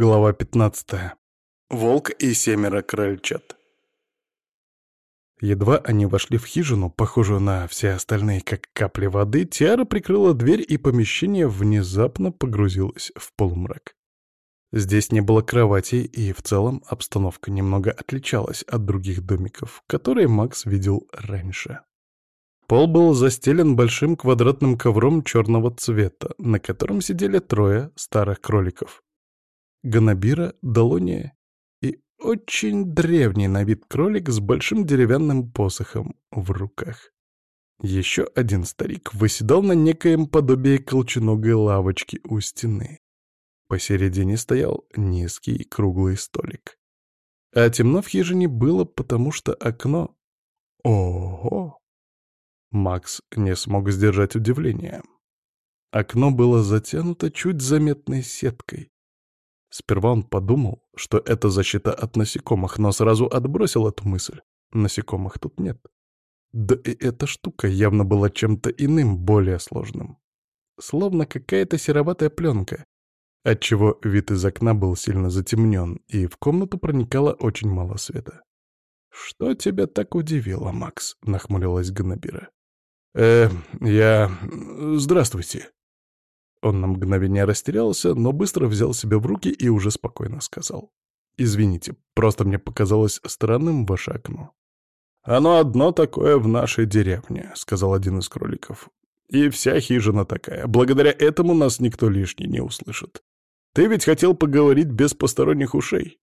Глава 15. Волк и семеро крольчат. Едва они вошли в хижину, похожую на все остальные, как капли воды, Тиара прикрыла дверь, и помещение внезапно погрузилось в полумрак. Здесь не было кровати, и в целом обстановка немного отличалась от других домиков, которые Макс видел раньше. Пол был застелен большим квадратным ковром черного цвета, на котором сидели трое старых кроликов. Ганабира, Долония и очень древний на вид кролик с большим деревянным посохом в руках. Еще один старик выседал на некоем подобии колченогой лавочки у стены. Посередине стоял низкий круглый столик. А темно в хижине было, потому что окно... Ого! Макс не смог сдержать удивления. Окно было затянуто чуть заметной сеткой. Сперва он подумал, что это защита от насекомых, но сразу отбросил эту мысль. Насекомых тут нет. Да и эта штука явно была чем-то иным, более сложным. Словно какая-то сероватая пленка, отчего вид из окна был сильно затемнен, и в комнату проникало очень мало света. «Что тебя так удивило, Макс?» — нахмурилась Гнабира. «Э, я... Здравствуйте», он на мгновение растерялся, но быстро взял себя в руки и уже спокойно сказал. «Извините, просто мне показалось странным ваше окно». «Оно одно такое в нашей деревне», — сказал один из кроликов. «И вся хижина такая. Благодаря этому нас никто лишний не услышит. Ты ведь хотел поговорить без посторонних ушей».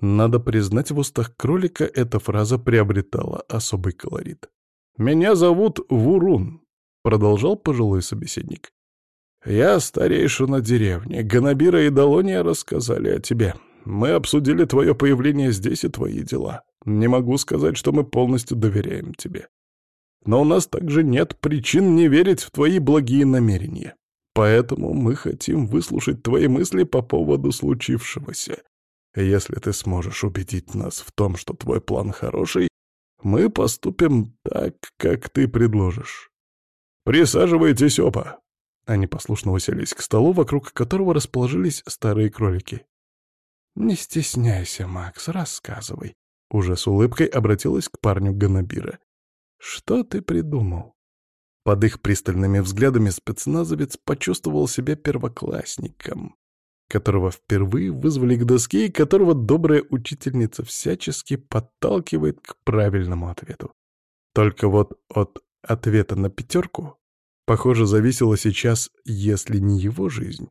Надо признать, в устах кролика эта фраза приобретала особый колорит. «Меня зовут Вурун», — продолжал пожилой собеседник. «Я старейшина деревни. Ганабира и Долония рассказали о тебе. Мы обсудили твое появление здесь и твои дела. Не могу сказать, что мы полностью доверяем тебе. Но у нас также нет причин не верить в твои благие намерения. Поэтому мы хотим выслушать твои мысли по поводу случившегося. Если ты сможешь убедить нас в том, что твой план хороший, мы поступим так, как ты предложишь. Присаживайтесь оба. Они послушно уселись к столу, вокруг которого расположились старые кролики. «Не стесняйся, Макс, рассказывай», — уже с улыбкой обратилась к парню Ганабира. «Что ты придумал?» Под их пристальными взглядами спецназовец почувствовал себя первоклассником, которого впервые вызвали к доске и которого добрая учительница всячески подталкивает к правильному ответу. Только вот от ответа на пятерку Похоже, зависело сейчас, если не его жизнь,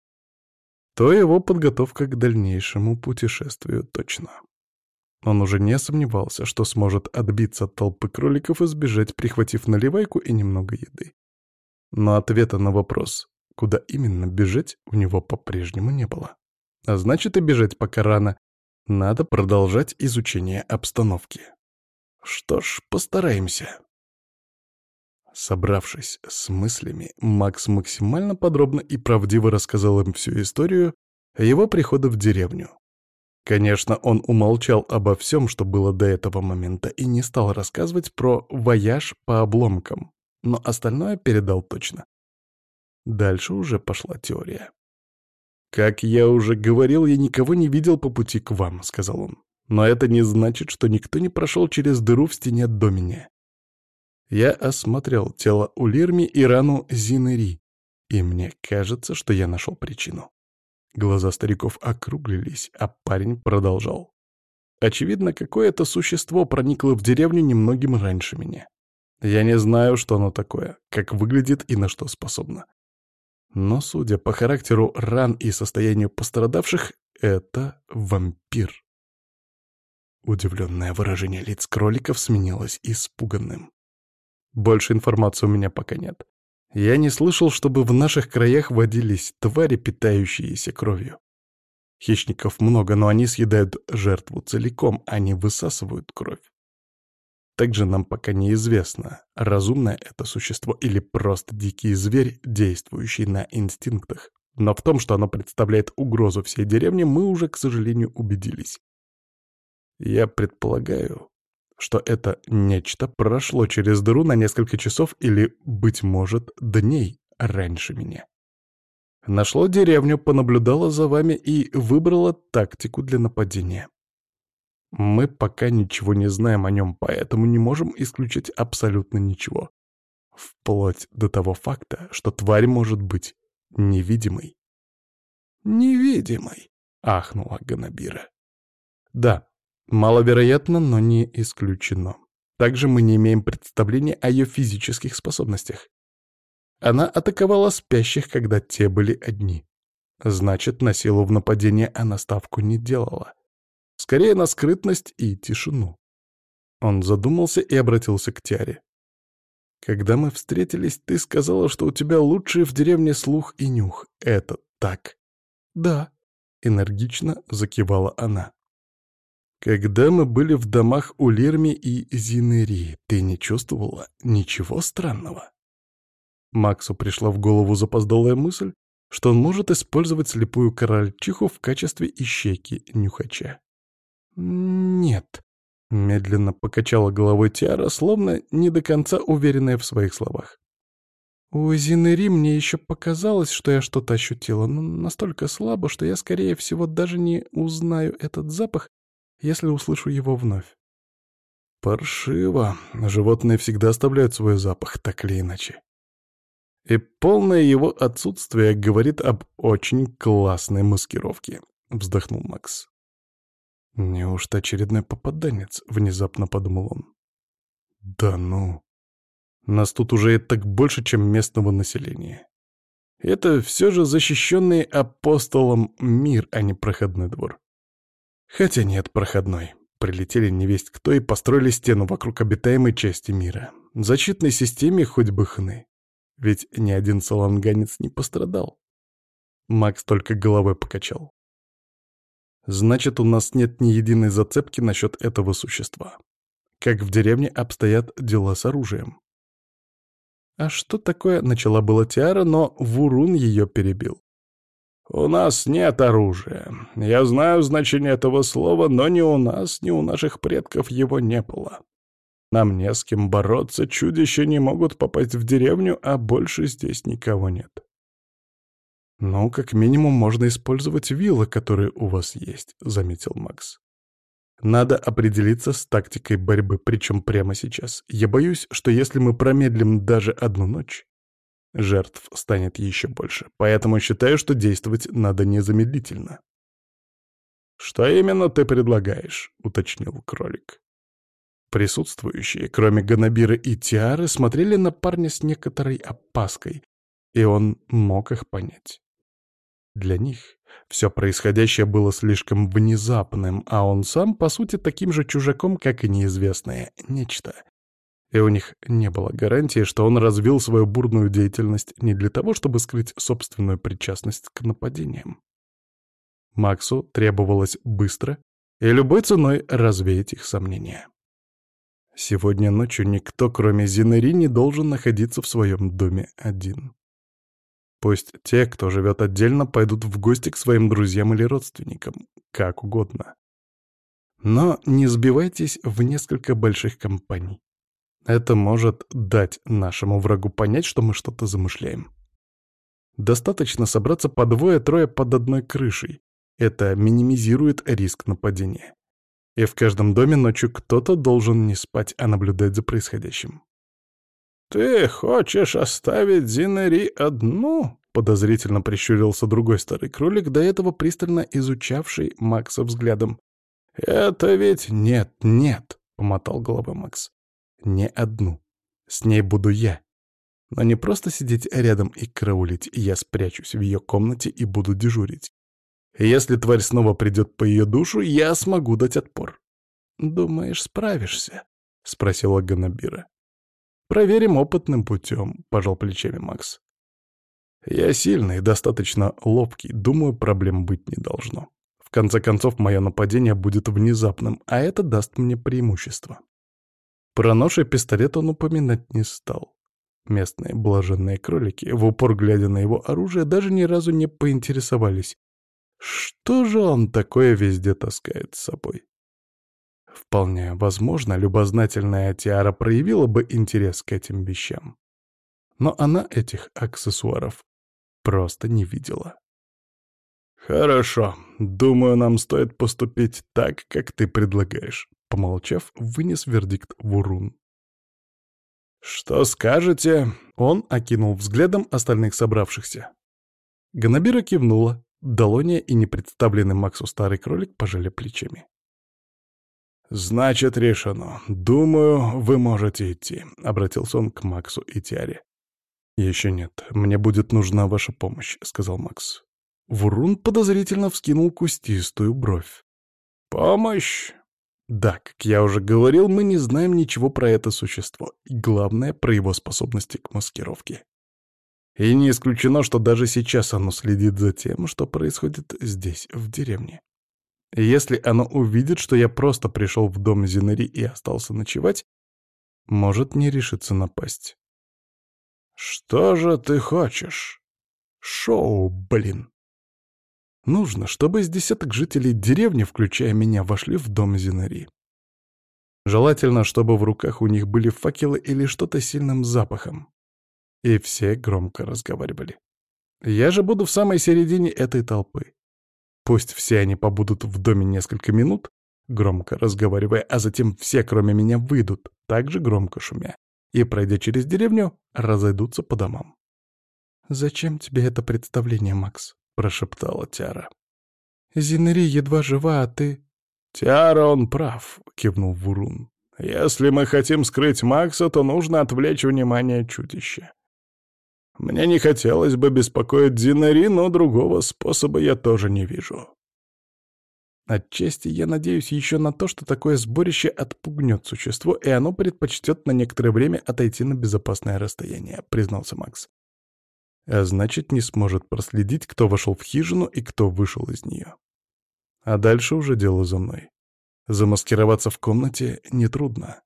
то его подготовка к дальнейшему путешествию точно. Он уже не сомневался, что сможет отбиться от толпы кроликов и сбежать, прихватив наливайку и немного еды. Но ответа на вопрос, куда именно бежать, у него по-прежнему не было. А значит, и бежать пока рано. Надо продолжать изучение обстановки. Что ж, постараемся. Собравшись с мыслями, Макс максимально подробно и правдиво рассказал им всю историю его прихода в деревню. Конечно, он умолчал обо всем, что было до этого момента, и не стал рассказывать про вояж по обломкам, но остальное передал точно. Дальше уже пошла теория. «Как я уже говорил, я никого не видел по пути к вам», — сказал он. «Но это не значит, что никто не прошел через дыру в стене до меня. Я осмотрел тело Улирми и рану Зинери, и мне кажется, что я нашел причину. Глаза стариков округлились, а парень продолжал. Очевидно, какое-то существо проникло в деревню немногим раньше меня. Я не знаю, что оно такое, как выглядит и на что способно. Но, судя по характеру ран и состоянию пострадавших, это вампир. Удивленное выражение лиц кроликов сменилось испуганным. Больше информации у меня пока нет. Я не слышал, чтобы в наших краях водились твари, питающиеся кровью. Хищников много, но они съедают жертву целиком, а не высасывают кровь. Также нам пока неизвестно, разумное это существо или просто дикий зверь, действующий на инстинктах. Но в том, что оно представляет угрозу всей деревне, мы уже, к сожалению, убедились. Я предполагаю, что это нечто прошло через дыру на несколько часов или, быть может, дней раньше меня. Нашло деревню, понаблюдало за вами и выбрало тактику для нападения. Мы пока ничего не знаем о нем, поэтому не можем исключить абсолютно ничего. Вплоть до того факта, что тварь может быть невидимой. «Невидимой!» — ахнула Ганабира. «Да, маловероятно, но не исключено. Также мы не имеем представления о ее физических способностях. Она атаковала спящих, когда те были одни. Значит, на силу в нападении она ставку не делала. Скорее на скрытность и тишину. Он задумался и обратился к Тиаре. «Когда мы встретились, ты сказала, что у тебя лучший в деревне слух и нюх. Это так?» «Да», — энергично закивала она. «Когда мы были в домах у Лирми и Зинери, ты не чувствовала ничего странного?» Максу пришла в голову запоздалая мысль, что он может использовать слепую корольчиху в качестве ищейки нюхача. «Нет», — медленно покачала головой Тиара, словно не до конца уверенная в своих словах. «У Зинери мне еще показалось, что я что-то ощутила, но настолько слабо, что я, скорее всего, даже не узнаю этот запах, если услышу его вновь». «Паршиво. Животные всегда оставляют свой запах, так или иначе. И полное его отсутствие говорит об очень классной маскировке, вздохнул Макс. Неужто очередной попаданец, внезапно подумал он. Да ну. Нас тут уже и так больше, чем местного населения. Это все же защищенный апостолом мир, а не проходной двор. Хотя нет, проходной. Прилетели невесть кто и построили стену вокруг обитаемой части мира. Защитной системе хоть бы хны. Ведь ни один саланганец не пострадал. Макс только головой покачал. Значит, у нас нет ни единой зацепки насчет этого существа. Как в деревне обстоят дела с оружием. А что такое, начала была Тиара, но Вурун ее перебил. «У нас нет оружия. Я знаю значение этого слова, но ни у нас, ни у наших предков его не было. Нам не с кем бороться, чудища не могут попасть в деревню, а больше здесь никого нет. «Ну, как минимум, можно использовать виллы, которые у вас есть», — заметил Макс. «Надо определиться с тактикой борьбы, причем прямо сейчас. Я боюсь, что если мы промедлим даже одну ночь, жертв станет еще больше, поэтому считаю, что действовать надо незамедлительно». «Что именно ты предлагаешь?» — уточнил кролик. Присутствующие, кроме Ганабира и Тиары, смотрели на парня с некоторой опаской, и он мог их понять. Для них все происходящее было слишком внезапным, а он сам, по сути, таким же чужаком, как и неизвестное нечто. И у них не было гарантии, что он развил свою бурную деятельность не для того, чтобы скрыть собственную причастность к нападениям. Максу требовалось быстро и любой ценой развеять их сомнения. Сегодня ночью никто, кроме Зинери, не должен находиться в своем доме один. Пусть те, кто живет отдельно, пойдут в гости к своим друзьям или родственникам, как угодно. Но не сбивайтесь в несколько больших компаний. Это может дать нашему врагу понять, что мы что-то замышляем. Достаточно собраться по двое-трое под одной крышей. Это минимизирует риск нападения. И в каждом доме ночью кто-то должен не спать, а наблюдать за происходящим. «Ты хочешь оставить Зинери одну?» — подозрительно прищурился другой старый кролик, до этого пристально изучавший Макса взглядом. «Это ведь нет, нет!» — помотал головой Макс. «Не одну. С ней буду я. Но не просто сидеть рядом и караулить, я спрячусь в ее комнате и буду дежурить. Если тварь снова придет по ее душу, я смогу дать отпор. «Думаешь, справишься?» — спросила Ганабира. «Проверим опытным путем», — пожал плечами Макс. «Я сильный, достаточно ловкий, думаю, проблем быть не должно. В конце концов, мое нападение будет внезапным, а это даст мне преимущество». Про нож и пистолет он упоминать не стал. Местные блаженные кролики, в упор глядя на его оружие, даже ни разу не поинтересовались, что же он такое везде таскает с собой? Вполне возможно, любознательная Тиара проявила бы интерес к этим вещам. Но она этих аксессуаров просто не видела. «Хорошо. Думаю, нам стоит поступить так, как ты предлагаешь», — помолчав, вынес вердикт Вурун. «Что скажете?» — он окинул взглядом остальных собравшихся. Ганабира кивнула, Долония и непредставленный Максу старый кролик пожали плечами. «Значит, решено. Думаю, вы можете идти», — обратился он к Максу и Тиаре. «Еще нет. Мне будет нужна ваша помощь», — сказал Макс. Вурун подозрительно вскинул кустистую бровь. «Помощь?» Да, как я уже говорил, мы не знаем ничего про это существо, и главное, про его способности к маскировке. И не исключено, что даже сейчас оно следит за тем, что происходит здесь, в деревне. И если оно увидит, что я просто пришел в дом Зинари и остался ночевать, может не решиться напасть. «Что же ты хочешь?» «Шоу, блин!» Нужно, чтобы из десяток жителей деревни, включая меня, вошли в дом Зинари. Желательно, чтобы в руках у них были факелы или что-то сильным запахом. И все громко разговаривали. Я же буду в самой середине этой толпы. Пусть все они побудут в доме несколько минут, громко разговаривая, а затем все, кроме меня, выйдут, также громко шумя, и, пройдя через деревню, разойдутся по домам. «Зачем тебе это представление, Макс?» — прошептала Тиара. «Зинери едва жива, а ты...» «Тиара, он прав», — кивнул Вурун. «Если мы хотим скрыть Макса, то нужно отвлечь внимание чудища. Мне не хотелось бы беспокоить Зинери, но другого способа я тоже не вижу». Отчасти я надеюсь еще на то, что такое сборище отпугнет существо, и оно предпочтет на некоторое время отойти на безопасное расстояние, признался Макс а значит, не сможет проследить, кто вошел в хижину и кто вышел из нее. А дальше уже дело за мной. Замаскироваться в комнате нетрудно.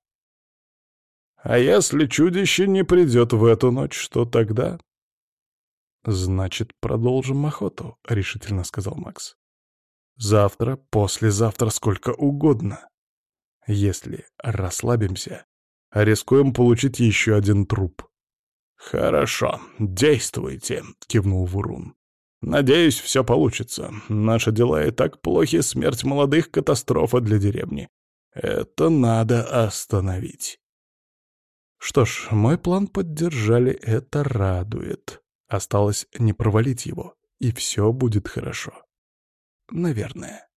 А если чудище не придет в эту ночь, что тогда? Значит, продолжим охоту, — решительно сказал Макс. Завтра, послезавтра, сколько угодно. Если расслабимся, рискуем получить еще один труп. «Хорошо, действуйте», — кивнул Вурун. «Надеюсь, все получится. Наши дела и так плохи, смерть молодых — катастрофа для деревни. Это надо остановить». Что ж, мой план поддержали, это радует. Осталось не провалить его, и все будет хорошо. Наверное.